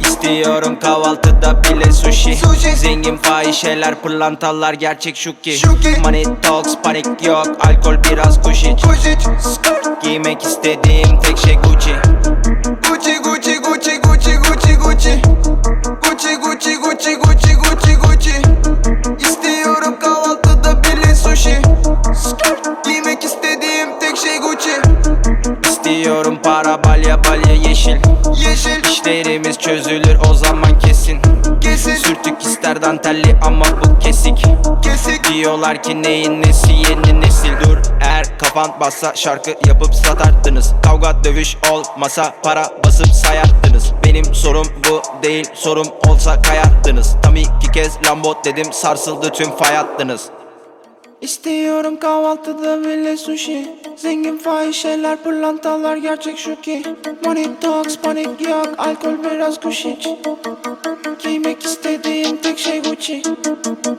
İstiyorum kahvaltıda bile sushi, Sushi. Zengin fahişeler pırlantalar gerçek şu ki Şu ki. Money talks panik yok alkol biraz kuş iç. Push it Skirt. Giymek istediğim tek şey Gucci. Gucci Gucci Gucci Gucci Gucci Gucci. Gucci Gucci Gucci Gucci Gucci Gucci. İstiyorum kahvaltıda bile sushi. Skirt. Giymek istediğim tek şey Gucci. İstiyorum para yeşil Yeşil. İşlerimiz çözülür o zaman kesin. Kesin. Sürtük ister dantelli ama bu kesik. Kesik. Diyorlar ki neyin nesi yeni nesil? Dur eğer kafan bassa şarkı yapıp satardınız Kavga dövüş olmasa para basıp sayardınız Benim sorum bu değil sorum olsa kayardınız Tam iki kez Lambo dedim sarsıldı tüm fay hattınız İstiyorum kahvaltıda bile sushi. Zengin fahişeler pırlantalar gerçek şu ki. Money talks panik yok alkol biraz kuş iç Giymek istediğim tek şey Gucci.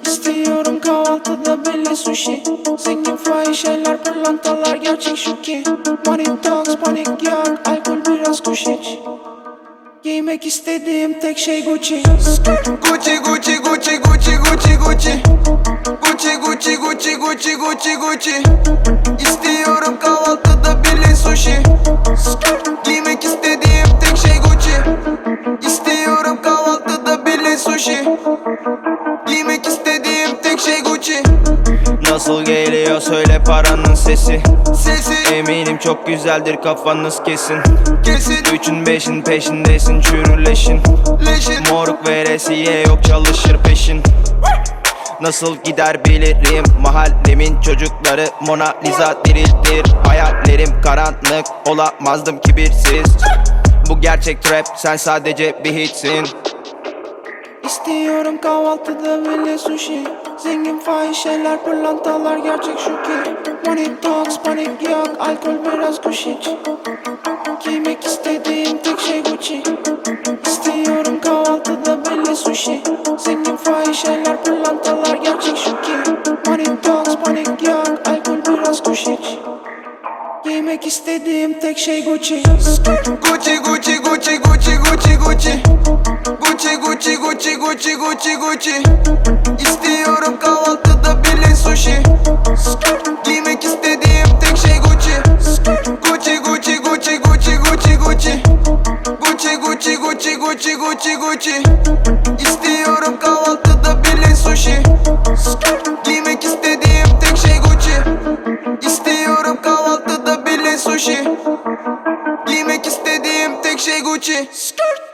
İstiyorum kahvaltıda bile sushi. Zengin fahişeler pırlantalar gerçek şu ki. Money talks panik yok alkol biraz kuş iç Giymek istediğim tek şey Gucci. Gucci Gucci Gucci Gucci Gucci. Gucci Gucci Gucci. İstiyorum kahvaltıda bile sushi. Giymek istediğim tek şey Gucci. İstiyorum kahvaltıda bile sushi. Giymek istediğim tek şey Gucci. Nasıl geliyor söyle paranın sesi. Sesi. Eminim çok güzeldir kafanız kesin. Kesin. Üçün beşin peşindesin çürüleşin. Leşin. Moruk veresiye yok çalışır peşin Nasıl gider bilirim. Mahallemin çocukları Mona Lisa dirildir Hayallerim karanlık olamazdım kibirsiz Bu gerçek trap sen sadece bir hitsin. İstiyorum kahvaltıda bile sushi. Zengin fahişeler pırlantalar gerçek şu ki. Money talks panik yok alkol biraz kuş iç Giymek istediğim tek şey Gucci. İstiyorum kahvaltıda bile sushi. Zengin fahişeler pırlantalar Giymek istediğim tek şey Gucci Gucci Gucci Gucci Gucci Gucci Gucci Gucci Gucci Gucci Gucci Gucci Gucci İstiyorum kahvaltıda bile sushi Giymek istediğim tek şey Gucci Gucci Gucci Gucci Gucci Gucci Gucci Gucci Gucci Gucci Gucci Gucci Gucci İstiyorum kahvaltıda bile sushi Giymek istediğim Gucci, Gucci. Skirt.